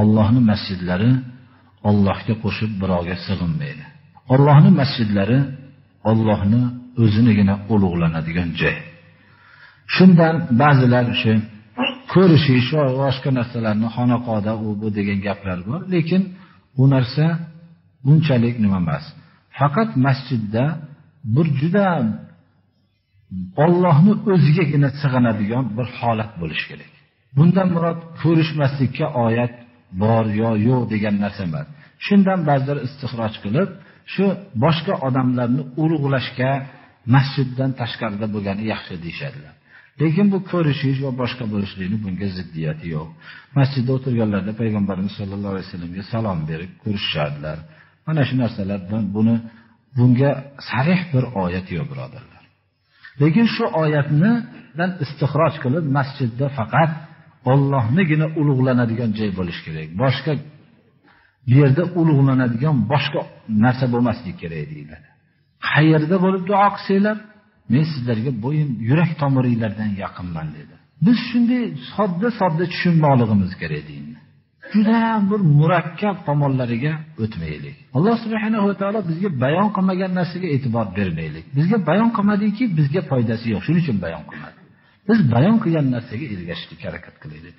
Allohning masjidlari Allohga qo'shib birovga sig'inmaydi. Allohning masjidlari Allohni o'zinigina ulug'lanadigan joy. Shundan ba'zilar o'sha ko'rishish va boshqa narsalarni xonaqoda u bu degan gaplar bor, lekin bu narsa bunchalik nima emas. Faqat masjidda bir juda Allohni o'zigagina sig'inadigan bir holat bo'lishi kerak. Bundan murod ko'rishmaslikka oyat bor yo yo'q degan narsa emas. Shundan ba'zilar istixroj qilib, shu boshqa odamlarni urug'lashga masjiddan tashqarida bo'lgani yaxshi deyishadilar Lekin bu ko'rishish va boshqa bo'lishlikni bunga ziddiyati yo'q. Masjidda o'tirganlarda payg'ambarimiz sollallohu alayhi vasallamga salom berib ko'rishishardilar Mana shu narsalardan buni bunga sarih bir oyat yo'q, birodarlar. Lekin shu oyatnidan istixroj qilib masjidda faqat Allohnigina ulug'lanadigan joy bo'lish kerak. Boshqa bu yerda ulug'lanadigan boshqa narsa bo'lmasligi kerak deyiladi. Qayerda bo'lib duo qilsanglar, men sizlarga bo'yin yurak tomiringlardan yaqinman dedi. Biz shunday sodda-sodda tushunmoqligimiz kerak dinni. Juda bir murakkab tomonlariga o'tmaylik. Alloh subhanahu va taolo bizga bayon qilmagan narsaga e'tibor bermaylik. Bizga bayon qilmadiki, bizga foydasi yo'q. Shuning uchun bayon qilmadi. Biz bayon qilgan narsaga ergashishlikka harakat qilaylik.